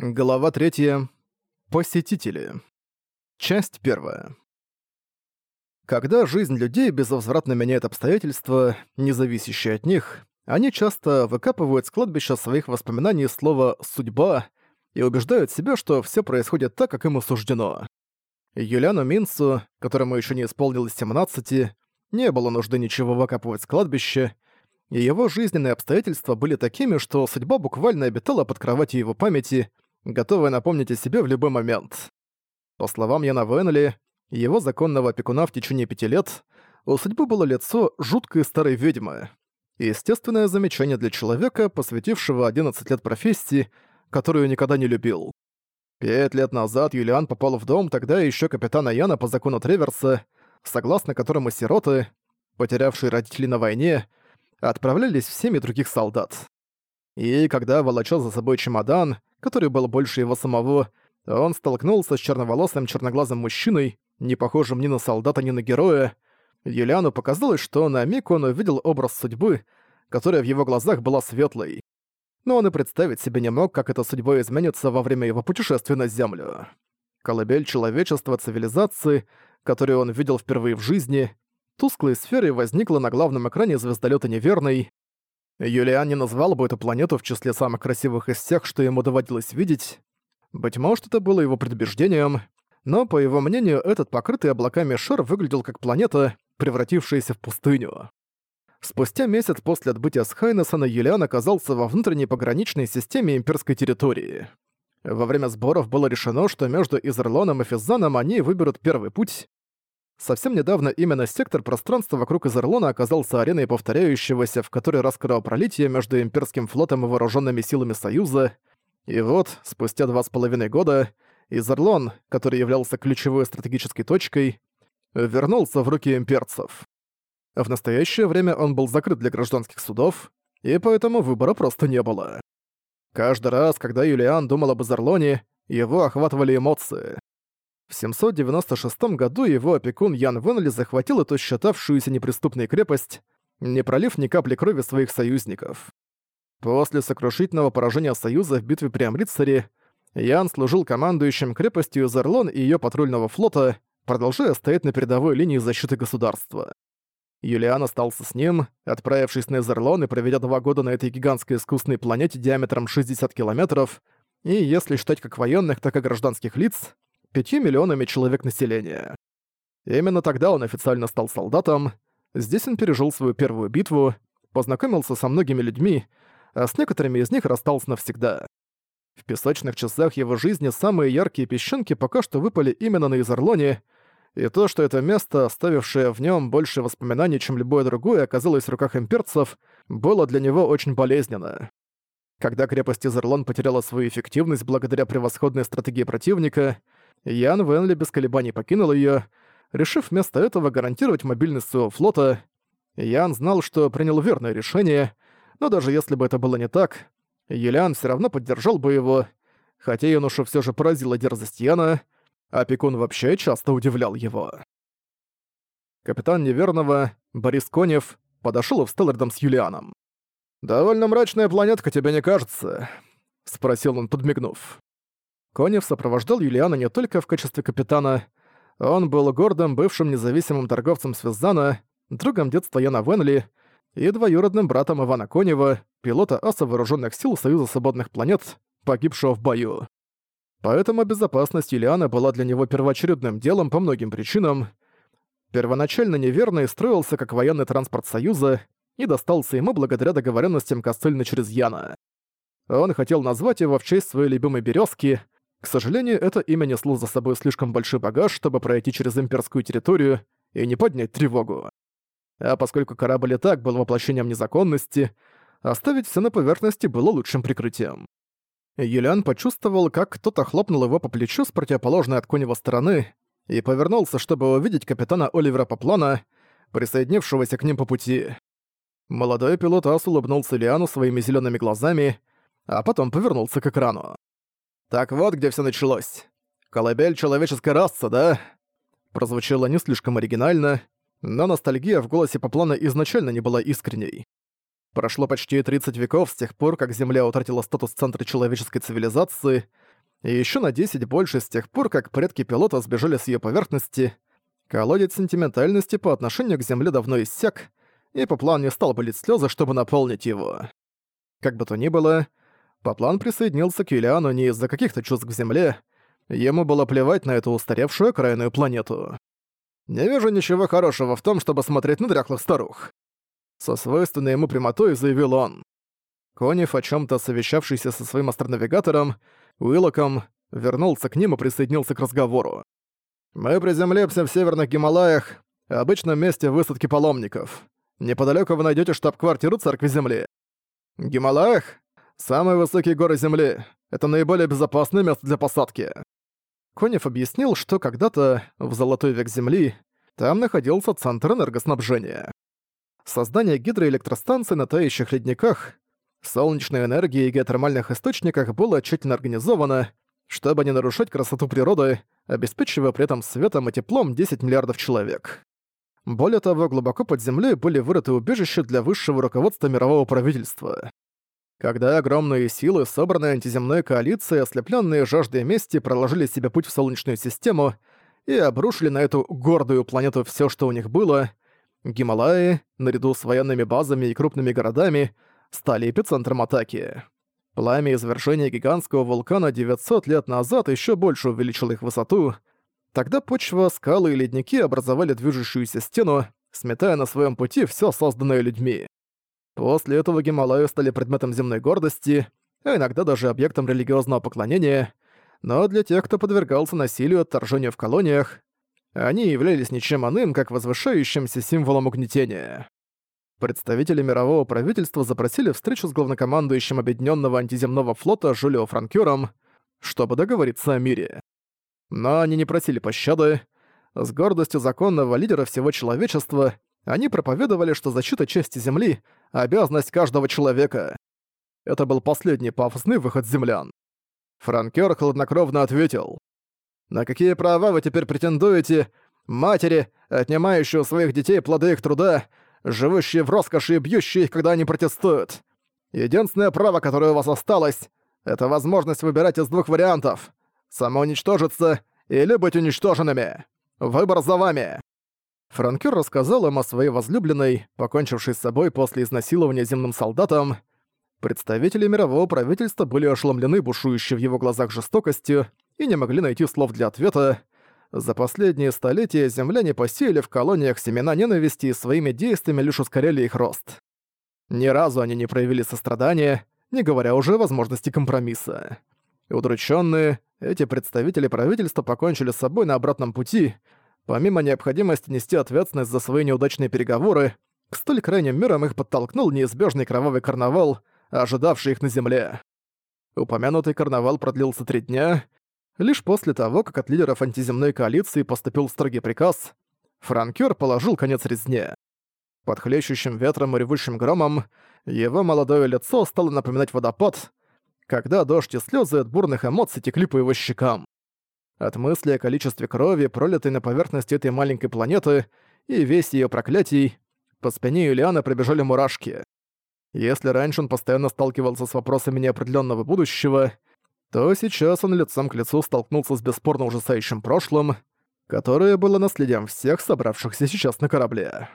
Глава 3. Посетители. Часть 1. Когда жизнь людей безвозвратно меняет обстоятельства, не зависящие от них, они часто выкапывают с кладбища своих воспоминаний слово «судьба» и убеждают себя, что все происходит так, как им суждено. Юлиану Минцу, которому еще не исполнилось 17, не было нужды ничего выкапывать с кладбища, и его жизненные обстоятельства были такими, что судьба буквально обитала под кроватью его памяти — готовая напомнить о себе в любой момент. По словам Яна Венли, его законного опекуна в течение пяти лет, у судьбы было лицо жуткой старой ведьмы. Естественное замечание для человека, посвятившего 11 лет профессии, которую никогда не любил. Пять лет назад Юлиан попал в дом тогда еще капитана Яна по закону Треверса, согласно которому сироты, потерявшие родителей на войне, отправлялись в семьи других солдат. И когда волочил за собой чемодан, который был больше его самого, он столкнулся с черноволосым черноглазым мужчиной, не похожим ни на солдата, ни на героя. Юлиану показалось, что на миг он увидел образ судьбы, которая в его глазах была светлой. Но он и представить себе не мог, как эта судьба изменится во время его путешествия на Землю. Колыбель человечества цивилизации, которую он видел впервые в жизни, тусклой сферой возникла на главном экране звездолета Неверный, Юлиан не назвал бы эту планету в числе самых красивых из всех, что ему доводилось видеть. Быть может, это было его предубеждением, но, по его мнению, этот покрытый облаками шар выглядел как планета, превратившаяся в пустыню. Спустя месяц после отбытия с Хайнессона Юлиан оказался во внутренней пограничной системе имперской территории. Во время сборов было решено, что между Изерлоном и Физаном они выберут первый путь, Совсем недавно именно сектор пространства вокруг Изерлона оказался ареной повторяющегося в который раз кровопролития между имперским флотом и вооруженными силами Союза. И вот, спустя два с половиной года, Изерлон, который являлся ключевой стратегической точкой, вернулся в руки имперцев. В настоящее время он был закрыт для гражданских судов, и поэтому выбора просто не было. Каждый раз, когда Юлиан думал об Изерлоне, его охватывали эмоции. В 796 году его опекун Ян Венли захватил эту считавшуюся неприступной крепость, не пролив ни капли крови своих союзников. После сокрушительного поражения Союза в битве при Амритсаре Ян служил командующим крепостью Зарлон и ее патрульного флота, продолжая стоять на передовой линии защиты государства. Юлиан остался с ним, отправившись на Эзерлон и проведя два года на этой гигантской искусственной планете диаметром 60 километров, и если считать как военных, так и гражданских лиц, пятью миллионами человек населения. Именно тогда он официально стал солдатом, здесь он пережил свою первую битву, познакомился со многими людьми, а с некоторыми из них расстался навсегда. В песочных часах его жизни самые яркие песчинки пока что выпали именно на Изерлоне, и то, что это место, оставившее в нем больше воспоминаний, чем любое другое, оказалось в руках имперцев, было для него очень болезненно. Когда крепость Изерлон потеряла свою эффективность благодаря превосходной стратегии противника, Ян Венли без колебаний покинул её, решив вместо этого гарантировать мобильность своего флота. Ян знал, что принял верное решение, но даже если бы это было не так, Юлиан всё равно поддержал бы его, хотя юношу всё же поразила дерзость Яна, а Пекун вообще часто удивлял его. Капитан Неверного, Борис Конев, подошёл и встал рядом с Юлианом. «Довольно мрачная планетка, тебе не кажется?» — спросил он, подмигнув. Конев сопровождал Юлиана не только в качестве капитана, он был гордым бывшим независимым торговцем с Виззана, другом детства Яна Венли и двоюродным братом Ивана Конева, пилота аса вооруженных сил Союза свободных планет, погибшего в бою. Поэтому безопасность Юлиана была для него первоочередным делом по многим причинам. Первоначально неверный строился как военный транспорт Союза и достался ему благодаря договоренностям Костыльна через Яна. Он хотел назвать его в честь своей любимой березки — к сожалению, это имя несло за собой слишком большой багаж, чтобы пройти через имперскую территорию и не поднять тревогу. А поскольку корабль и так был воплощением незаконности, оставить все на поверхности было лучшим прикрытием. Юлиан почувствовал, как кто-то хлопнул его по плечу с противоположной от Конева стороны и повернулся, чтобы увидеть капитана Оливера Поплана, присоединившегося к ним по пути. Молодой пилот Ас улыбнулся Лиану своими зелеными глазами, а потом повернулся к экрану. Так вот, где все началось. Колыбель человеческой расы, да? Прозвучало не слишком оригинально, но ностальгия в голосе Поплана изначально не была искренней. Прошло почти 30 веков с тех пор, как Земля утратила статус центра человеческой цивилизации, и еще на 10 больше с тех пор, как предки пилота сбежали с ее поверхности. Колодец сентиментальности по отношению к Земле давно иссяк, и Поплан не стал болеть слезы, чтобы наполнить его. Как бы то ни было, Поплан присоединился к Юлиану не из-за каких-то чувств к Земле, ему было плевать на эту устаревшую окраинную планету. «Не вижу ничего хорошего в том, чтобы смотреть на дряхлых старух», со свойственной ему прямотой заявил он. Конев, о чем то совещавшийся со своим астронавигатором, Уиллоком, вернулся к ним и присоединился к разговору. «Мы приземлимся в северных Гималаях, обычном месте высадки паломников. Неподалеку вы найдете штаб-квартиру Церкви Земли. Гималаях — самые высокие горы Земли. Это наиболее безопасное место для посадки». Конев объяснил, что когда-то, в золотой век Земли, там находился центр энергоснабжения. Создание гидроэлектростанций на тающих ледниках Солнечная энергия и геотермальных источниках было тщательно организовано, чтобы не нарушать красоту природы, обеспечивая при этом светом и теплом 10 миллиардов человек. Более того, глубоко под землей были вырыты убежища для высшего руководства мирового правительства. Когда огромные силы, собранные антиземной коалицией, ослепленные жаждой мести, проложили себе путь в Солнечную систему и обрушили на эту гордую планету все, что у них было, Гималаи, наряду с военными базами и крупными городами, стали эпицентром атаки. Пламя извержения гигантского вулкана 900 лет назад еще больше увеличило их высоту. Тогда почва, скалы и ледники образовали движущуюся стену, сметая на своем пути все созданное людьми. После этого Гималаи стали предметом земной гордости, а иногда даже объектом религиозного поклонения, но для тех, кто подвергался насилию отторжению в колониях, они являлись ничем иным, как возвышающимся символом угнетения. Представители мирового правительства запросили встречу с главнокомандующим Объединенного антиземного флота Жулио Франкюром, чтобы договориться о мире. Но они не просили пощады. С гордостью законного лидера всего человечества они проповедовали, что защита чести Земли — обязанность каждого человека. Это был последний пафосный выход землян. Франкер хладнокровно ответил. «На какие права вы теперь претендуете, матери, отнимающие у своих детей плоды их труда, живущие в роскоши и бьющие их, когда они протестуют. Единственное право, которое у вас осталось, это возможность выбирать из двух вариантов — самоуничтожиться или быть уничтоженными. Выбор за вами. Франкер рассказал им о своей возлюбленной, покончившей с собой после изнасилования земным солдатом. Представители мирового правительства были ошеломлены бушующей в его глазах жестокостью и не могли найти слов для ответа. За последние столетия земляне посеяли в колониях семена ненависти и своими действиями лишь ускоряли их рост. Ни разу они не проявили сострадания, не говоря уже о возможности компромисса. Удрученные, эти представители правительства покончили с собой на обратном пути, помимо необходимости нести ответственность за свои неудачные переговоры, к столь крайним мерам их подтолкнул неизбежный кровавый карнавал, ожидавший их на земле. Упомянутый карнавал продлился три дня, Лишь после того, как от лидеров антиземной коалиции поступил строгий приказ, франкер положил конец резне. Под хлещущим ветром и ревущим громом его молодое лицо стало напоминать водопад, когда дождь и слезы от бурных эмоций текли по его щекам. От мысли о количестве крови, пролитой на поверхности этой маленькой планеты, и весь ее проклятий, по спине Юлиана пробежали мурашки. Если раньше он постоянно сталкивался с вопросами неопределенного будущего, то сейчас он лицом к лицу столкнулся с бесспорно ужасающим прошлым, которое было наследием всех собравшихся сейчас на корабле.